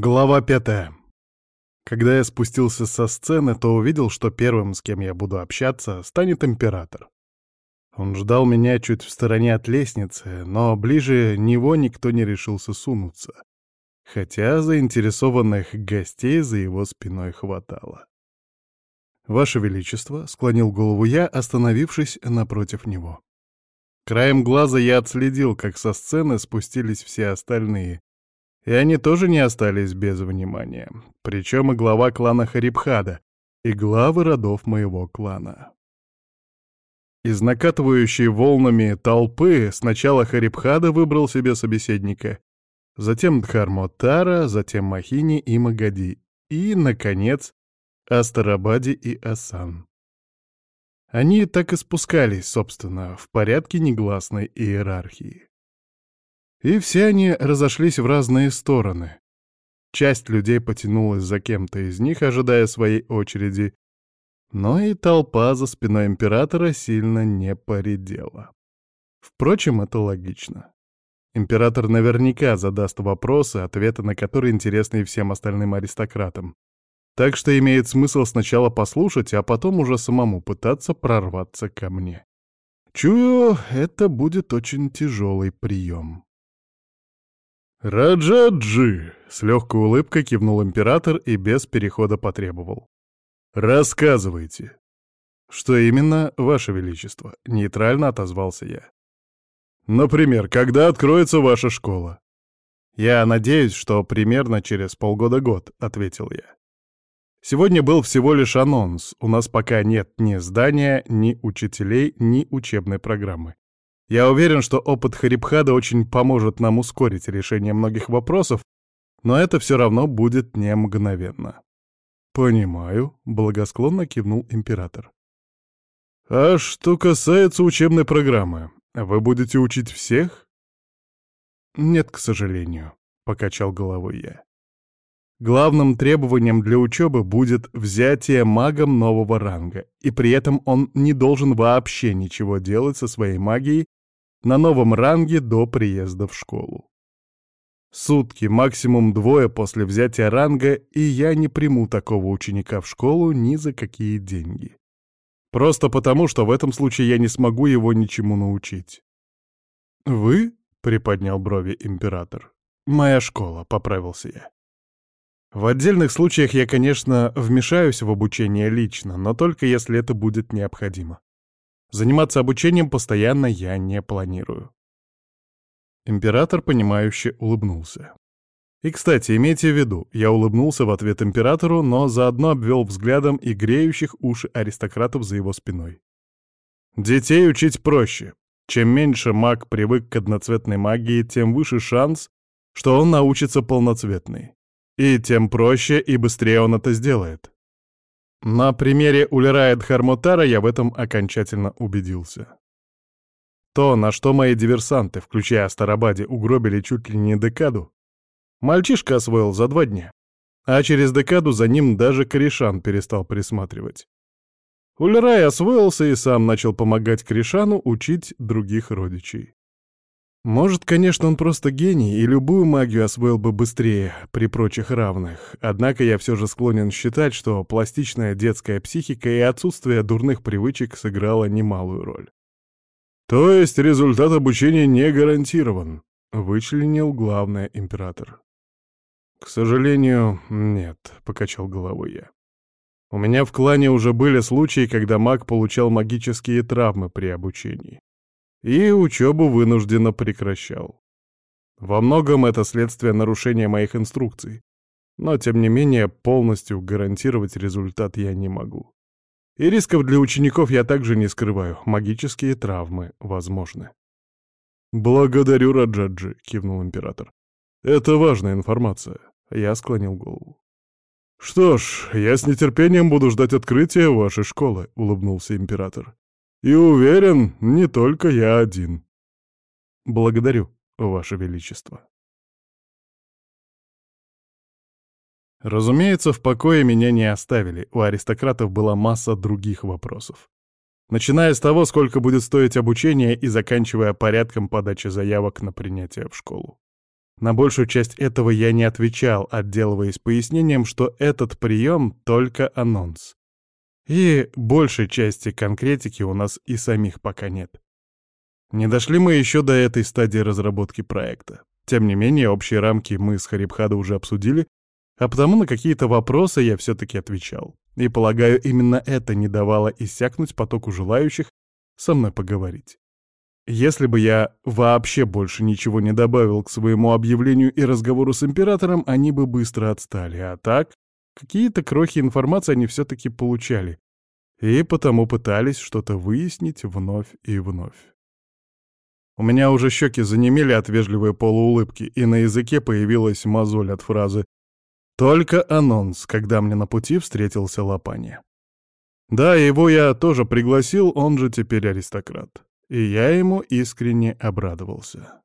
Глава пятая. Когда я спустился со сцены, то увидел, что первым, с кем я буду общаться, станет император. Он ждал меня чуть в стороне от лестницы, но ближе него никто не решился сунуться, хотя заинтересованных гостей за его спиной хватало. «Ваше Величество», — склонил голову я, остановившись напротив него. Краем глаза я отследил, как со сцены спустились все остальные, и они тоже не остались без внимания, причем и глава клана Харибхада, и главы родов моего клана. Из накатывающей волнами толпы сначала Харибхада выбрал себе собеседника, затем Дхармотара, затем Махини и Магади, и, наконец, Астарабади и Асан. Они так и спускались, собственно, в порядке негласной иерархии. И все они разошлись в разные стороны. Часть людей потянулась за кем-то из них, ожидая своей очереди, но и толпа за спиной императора сильно не поредела. Впрочем, это логично. Император наверняка задаст вопросы, ответы на которые интересны и всем остальным аристократам. Так что имеет смысл сначала послушать, а потом уже самому пытаться прорваться ко мне. Чую, это будет очень тяжелый прием. «Раджаджи!» — с легкой улыбкой кивнул император и без перехода потребовал. «Рассказывайте». «Что именно, Ваше Величество?» — нейтрально отозвался я. «Например, когда откроется ваша школа?» «Я надеюсь, что примерно через полгода-год», — ответил я. «Сегодня был всего лишь анонс. У нас пока нет ни здания, ни учителей, ни учебной программы. Я уверен, что опыт Харибхада очень поможет нам ускорить решение многих вопросов, но это все равно будет не мгновенно. «Понимаю», — благосклонно кивнул император. «А что касается учебной программы, вы будете учить всех?» «Нет, к сожалению», — покачал головой я. Главным требованием для учебы будет взятие магом нового ранга, и при этом он не должен вообще ничего делать со своей магией на новом ранге до приезда в школу. Сутки, максимум двое после взятия ранга, и я не приму такого ученика в школу ни за какие деньги. Просто потому, что в этом случае я не смогу его ничему научить. «Вы?» — приподнял брови император. «Моя школа», — поправился я. В отдельных случаях я, конечно, вмешаюсь в обучение лично, но только если это будет необходимо. Заниматься обучением постоянно я не планирую. Император, понимающе улыбнулся. И, кстати, имейте в виду, я улыбнулся в ответ императору, но заодно обвел взглядом и греющих уши аристократов за его спиной. Детей учить проще. Чем меньше маг привык к одноцветной магии, тем выше шанс, что он научится полноцветной. И тем проще и быстрее он это сделает. На примере Улерая Дхармутара я в этом окончательно убедился. То, на что мои диверсанты, включая Астарабаде, угробили чуть ли не декаду, мальчишка освоил за два дня, а через декаду за ним даже Корешан перестал присматривать. Ульрай освоился и сам начал помогать Кришану учить других родичей. Может, конечно, он просто гений и любую магию освоил бы быстрее при прочих равных, однако я все же склонен считать, что пластичная детская психика и отсутствие дурных привычек сыграло немалую роль. «То есть результат обучения не гарантирован», — вычленил главный император. «К сожалению, нет», — покачал головой я. «У меня в клане уже были случаи, когда маг получал магические травмы при обучении. И учебу вынужденно прекращал. Во многом это следствие нарушения моих инструкций, но, тем не менее, полностью гарантировать результат я не могу. И рисков для учеников я также не скрываю. Магические травмы возможны. «Благодарю, Раджаджи», — кивнул император. «Это важная информация». Я склонил голову. «Что ж, я с нетерпением буду ждать открытия вашей школы», — улыбнулся император. «И уверен, не только я один». «Благодарю, ваше величество». Разумеется, в покое меня не оставили, у аристократов была масса других вопросов. Начиная с того, сколько будет стоить обучение, и заканчивая порядком подачи заявок на принятие в школу. На большую часть этого я не отвечал, отделываясь пояснением, что этот прием — только анонс. И большей части конкретики у нас и самих пока нет. Не дошли мы еще до этой стадии разработки проекта. Тем не менее, общие рамки мы с Харибхада уже обсудили, а потому на какие-то вопросы я все-таки отвечал. И, полагаю, именно это не давало иссякнуть потоку желающих со мной поговорить. Если бы я вообще больше ничего не добавил к своему объявлению и разговору с императором, они бы быстро отстали. А так, какие-то крохи информации они все-таки получали. И потому пытались что-то выяснить вновь и вновь. У меня уже щеки занемели от вежливой полуулыбки, и на языке появилась мозоль от фразы «Только анонс», когда мне на пути встретился Лопани. Да, его я тоже пригласил, он же теперь аристократ и я ему искренне обрадовался.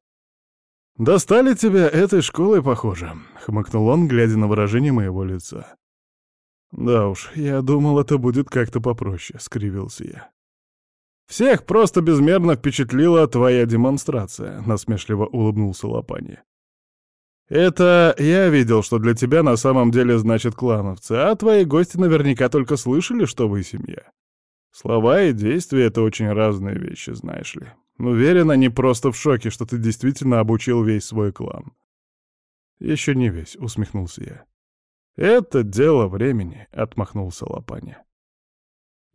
«Достали тебя этой школой, похоже», — хмыкнул он, глядя на выражение моего лица. «Да уж, я думал, это будет как-то попроще», — скривился я. «Всех просто безмерно впечатлила твоя демонстрация», — насмешливо улыбнулся Лопани. «Это я видел, что для тебя на самом деле значит клановцы, а твои гости наверняка только слышали, что вы семья. Слова и действия — это очень разные вещи, знаешь ли. Уверен, они просто в шоке, что ты действительно обучил весь свой клан. Еще не весь, — усмехнулся я. Это дело времени, — отмахнулся Лопаня.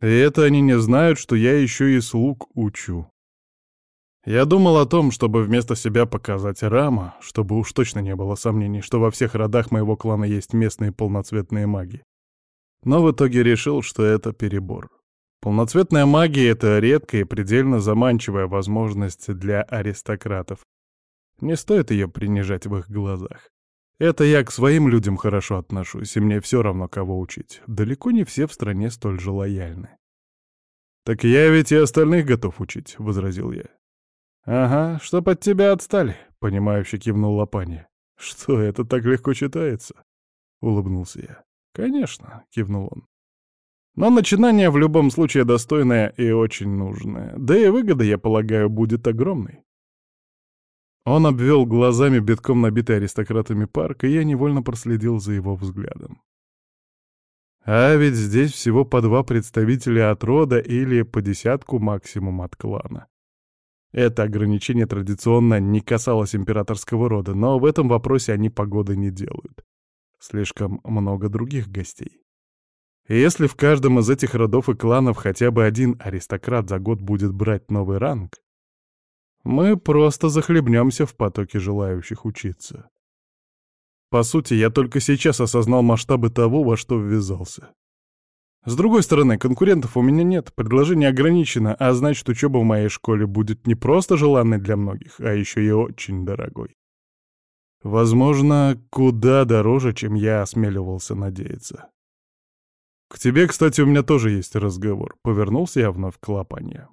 И это они не знают, что я еще и слуг учу. Я думал о том, чтобы вместо себя показать Рама, чтобы уж точно не было сомнений, что во всех родах моего клана есть местные полноцветные маги. Но в итоге решил, что это перебор. Полноцветная магия — это редкая и предельно заманчивая возможность для аристократов. Не стоит ее принижать в их глазах. Это я к своим людям хорошо отношусь, и мне все равно, кого учить. Далеко не все в стране столь же лояльны. «Так я ведь и остальных готов учить», — возразил я. «Ага, чтоб от тебя отстали», — понимающе кивнул Лопани. «Что, это так легко читается?» — улыбнулся я. «Конечно», — кивнул он. Но начинание в любом случае достойное и очень нужное. Да и выгода, я полагаю, будет огромной. Он обвел глазами битком набитый аристократами парк, и я невольно проследил за его взглядом. А ведь здесь всего по два представителя от рода или по десятку максимум от клана. Это ограничение традиционно не касалось императорского рода, но в этом вопросе они погоды не делают. Слишком много других гостей. И если в каждом из этих родов и кланов хотя бы один аристократ за год будет брать новый ранг, мы просто захлебнемся в потоке желающих учиться. По сути, я только сейчас осознал масштабы того, во что ввязался. С другой стороны, конкурентов у меня нет, предложение ограничено, а значит, учеба в моей школе будет не просто желанной для многих, а еще и очень дорогой. Возможно, куда дороже, чем я осмеливался надеяться. «К тебе, кстати, у меня тоже есть разговор», — повернулся я вновь к Лопанье.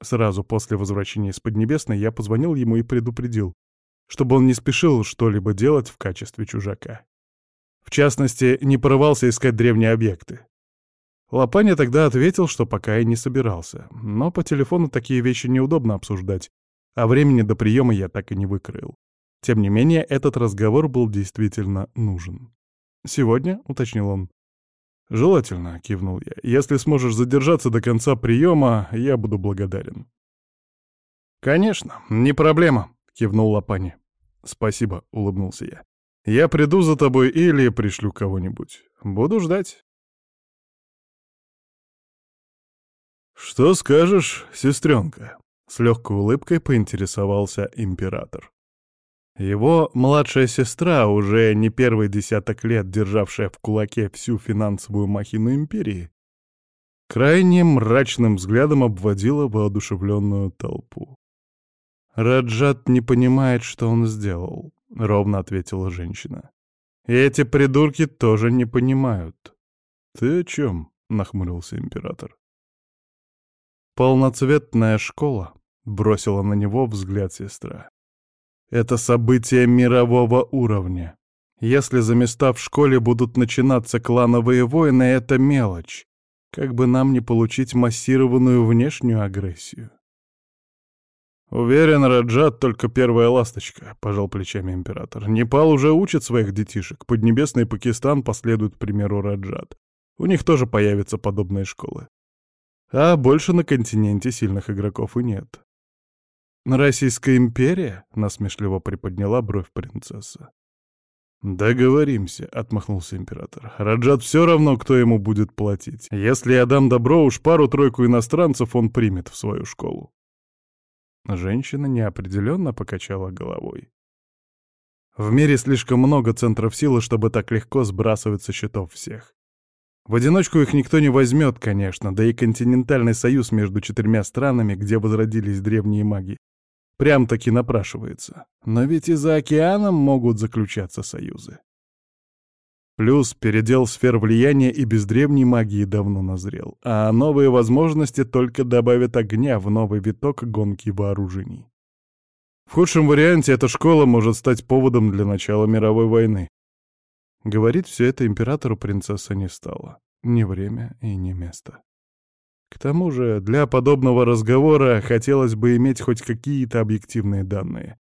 Сразу после возвращения из Поднебесной я позвонил ему и предупредил, чтобы он не спешил что-либо делать в качестве чужака. В частности, не порывался искать древние объекты. Лопаня тогда ответил, что пока и не собирался, но по телефону такие вещи неудобно обсуждать, а времени до приема я так и не выкроил. Тем не менее, этот разговор был действительно нужен. «Сегодня», — уточнил он, «Желательно», — кивнул я. «Если сможешь задержаться до конца приема, я буду благодарен». «Конечно, не проблема», — кивнул Лопани. «Спасибо», — улыбнулся я. «Я приду за тобой или пришлю кого-нибудь. Буду ждать». «Что скажешь, сестренка?» — с легкой улыбкой поинтересовался император. Его младшая сестра, уже не первый десяток лет державшая в кулаке всю финансовую махину империи, крайне мрачным взглядом обводила воодушевленную толпу. «Раджат не понимает, что он сделал», — ровно ответила женщина. «И эти придурки тоже не понимают». «Ты о чем?» — нахмурился император. «Полноцветная школа», — бросила на него взгляд сестра. Это событие мирового уровня. Если за места в школе будут начинаться клановые войны, это мелочь. Как бы нам не получить массированную внешнюю агрессию. «Уверен, Раджат только первая ласточка», — пожал плечами император. «Непал уже учит своих детишек. Поднебесный Пакистан последует примеру Раджат. У них тоже появятся подобные школы. А больше на континенте сильных игроков и нет». «Российская империя?» — насмешливо приподняла бровь принцесса. «Договоримся», — отмахнулся император. «Раджат все равно, кто ему будет платить. Если я дам добро, уж пару-тройку иностранцев он примет в свою школу». Женщина неопределенно покачала головой. В мире слишком много центров силы, чтобы так легко сбрасывать со счетов всех. В одиночку их никто не возьмет, конечно, да и континентальный союз между четырьмя странами, где возродились древние маги, Прям-таки напрашивается. Но ведь и за океаном могут заключаться союзы. Плюс передел сфер влияния и без древней магии давно назрел, а новые возможности только добавят огня в новый виток гонки вооружений. В худшем варианте эта школа может стать поводом для начала мировой войны. Говорить все это императору принцесса не стала. Ни время и ни место. К тому же, для подобного разговора хотелось бы иметь хоть какие-то объективные данные.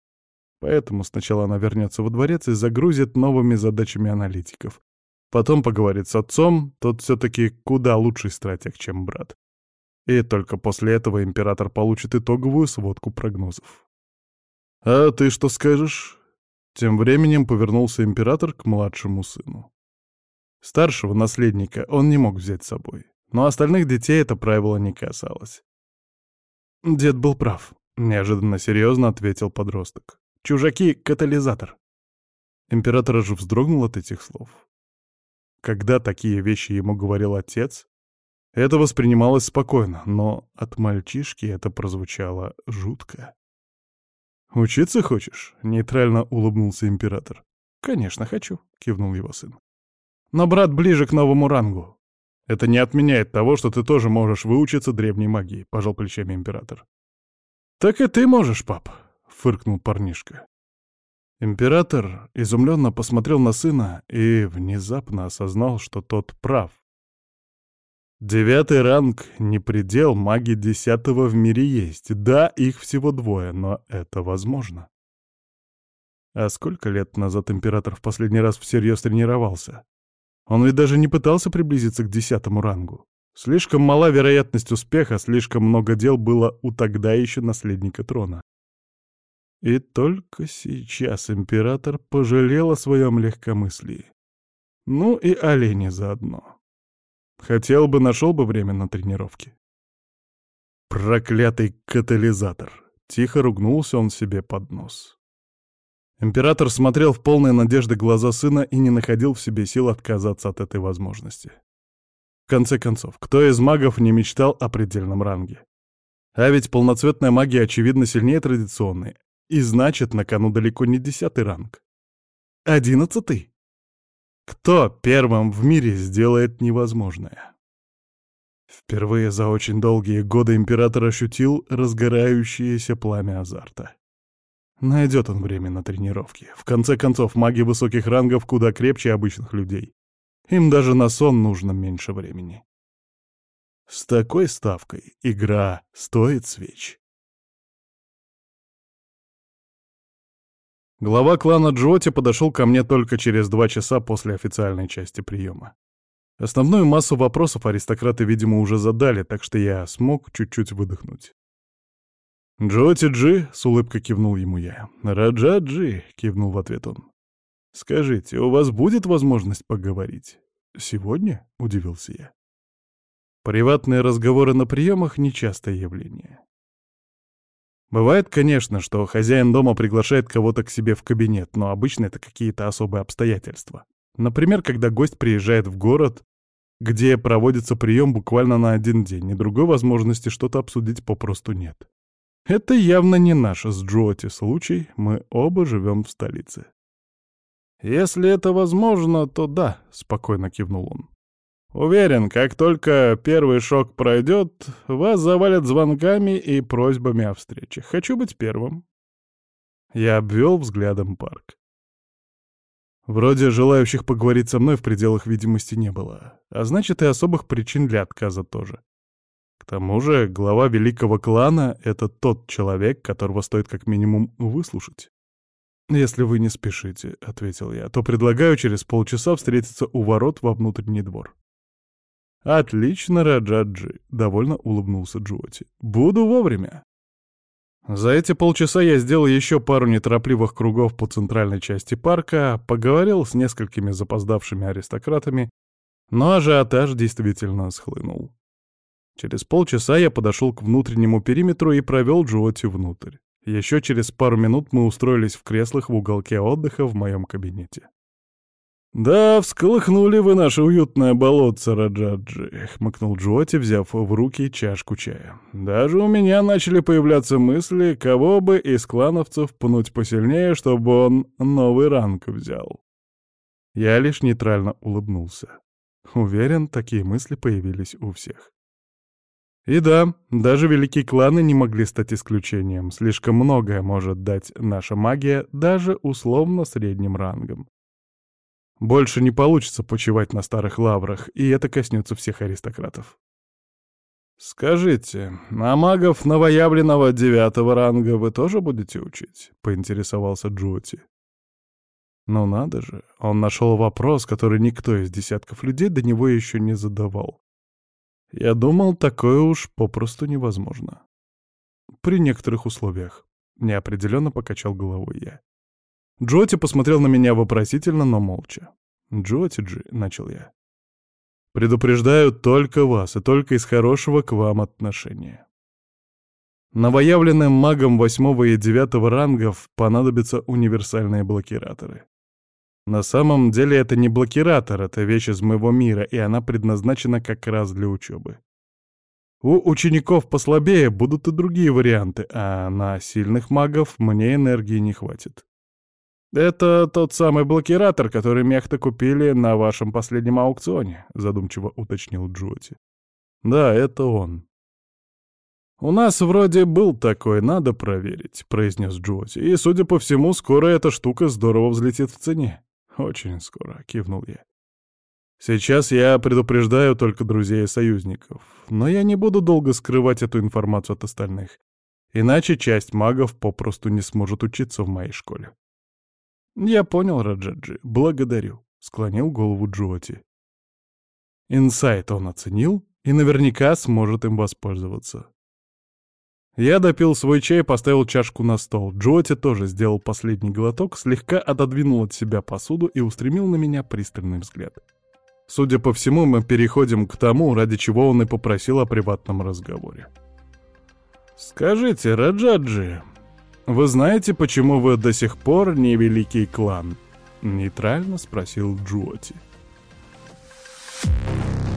Поэтому сначала она вернется во дворец и загрузит новыми задачами аналитиков. Потом поговорит с отцом, тот все-таки куда лучший стратег, чем брат. И только после этого император получит итоговую сводку прогнозов. «А ты что скажешь?» Тем временем повернулся император к младшему сыну. Старшего наследника он не мог взять с собой но остальных детей это правило не касалось. Дед был прав, неожиданно серьезно ответил подросток. Чужаки — катализатор. Император аж вздрогнул от этих слов. Когда такие вещи ему говорил отец, это воспринималось спокойно, но от мальчишки это прозвучало жутко. «Учиться хочешь?» — нейтрально улыбнулся император. «Конечно хочу», — кивнул его сын. «Но брат ближе к новому рангу. Это не отменяет того, что ты тоже можешь выучиться древней магии, — пожал плечами император. Так и ты можешь, пап, — фыркнул парнишка. Император изумленно посмотрел на сына и внезапно осознал, что тот прав. Девятый ранг — не предел, маги десятого в мире есть. Да, их всего двое, но это возможно. А сколько лет назад император в последний раз всерьез тренировался? Он ведь даже не пытался приблизиться к десятому рангу. Слишком мала вероятность успеха, слишком много дел было у тогда еще наследника трона. И только сейчас император пожалел о своем легкомыслии. Ну и олени заодно. Хотел бы, нашел бы время на тренировки. Проклятый катализатор. Тихо ругнулся он себе под нос. Император смотрел в полные надежды глаза сына и не находил в себе сил отказаться от этой возможности. В конце концов, кто из магов не мечтал о предельном ранге? А ведь полноцветная магия очевидно сильнее традиционной, и значит, на кону далеко не десятый ранг. Одиннадцатый? Кто первым в мире сделает невозможное? Впервые за очень долгие годы император ощутил разгорающееся пламя азарта. Найдет он время на тренировки. В конце концов, маги высоких рангов куда крепче обычных людей. Им даже на сон нужно меньше времени. С такой ставкой игра стоит свеч. Глава клана Джоти подошел ко мне только через два часа после официальной части приема. Основную массу вопросов аристократы, видимо, уже задали, так что я смог чуть-чуть выдохнуть. «Джоти-Джи», — с улыбкой кивнул ему я. «Раджа-Джи», — кивнул в ответ он. «Скажите, у вас будет возможность поговорить?» «Сегодня?» — удивился я. Приватные разговоры на приемах — нечастое явление. Бывает, конечно, что хозяин дома приглашает кого-то к себе в кабинет, но обычно это какие-то особые обстоятельства. Например, когда гость приезжает в город, где проводится прием буквально на один день, и другой возможности что-то обсудить попросту нет. Это явно не наш с Джоти случай, мы оба живем в столице. «Если это возможно, то да», — спокойно кивнул он. «Уверен, как только первый шок пройдет, вас завалят звонками и просьбами о встрече. Хочу быть первым». Я обвел взглядом парк. Вроде желающих поговорить со мной в пределах видимости не было, а значит и особых причин для отказа тоже тому же глава великого клана — это тот человек, которого стоит как минимум выслушать. «Если вы не спешите», — ответил я, — «то предлагаю через полчаса встретиться у ворот во внутренний двор». «Отлично, Раджаджи», — довольно улыбнулся Джоти. «Буду вовремя». За эти полчаса я сделал еще пару неторопливых кругов по центральной части парка, поговорил с несколькими запоздавшими аристократами, но ажиотаж действительно схлынул. Через полчаса я подошел к внутреннему периметру и провел Джоти внутрь. Еще через пару минут мы устроились в креслах в уголке отдыха в моем кабинете. «Да, всколыхнули вы наше уютное болотце, Раджаджи», — хмыкнул Джоти, взяв в руки чашку чая. «Даже у меня начали появляться мысли, кого бы из клановцев пнуть посильнее, чтобы он новый ранг взял». Я лишь нейтрально улыбнулся. Уверен, такие мысли появились у всех. И да, даже великие кланы не могли стать исключением. Слишком многое может дать наша магия даже условно средним рангом. Больше не получится почивать на старых лаврах, и это коснется всех аристократов. «Скажите, а магов новоявленного девятого ранга вы тоже будете учить?» — поинтересовался Джоти. Ну надо же, он нашел вопрос, который никто из десятков людей до него еще не задавал. Я думал, такое уж попросту невозможно. При некоторых условиях. Неопределенно покачал головой я. Джоти посмотрел на меня вопросительно, но молча. «Джоти Джи», — начал я. «Предупреждаю только вас и только из хорошего к вам отношения. Новоявленным магам восьмого и девятого рангов понадобятся универсальные блокираторы. На самом деле это не блокиратор, это вещь из моего мира, и она предназначена как раз для учебы. У учеников послабее будут и другие варианты, а на сильных магов мне энергии не хватит. «Это тот самый блокиратор, который мехта купили на вашем последнем аукционе», — задумчиво уточнил Джоти. «Да, это он». «У нас вроде был такой, надо проверить», — произнес Джоти. «И, судя по всему, скоро эта штука здорово взлетит в цене». «Очень скоро», — кивнул я. «Сейчас я предупреждаю только друзей и союзников, но я не буду долго скрывать эту информацию от остальных, иначе часть магов попросту не сможет учиться в моей школе». «Я понял, Раджаджи, благодарю», — склонил голову Джоти. Инсайт он оценил и наверняка сможет им воспользоваться. Я допил свой чай, поставил чашку на стол. Джоти тоже сделал последний глоток, слегка отодвинул от себя посуду и устремил на меня пристальный взгляд. Судя по всему, мы переходим к тому, ради чего он и попросил о приватном разговоре. «Скажите, Раджаджи, вы знаете, почему вы до сих пор не великий клан?» — нейтрально спросил Джоти. Thank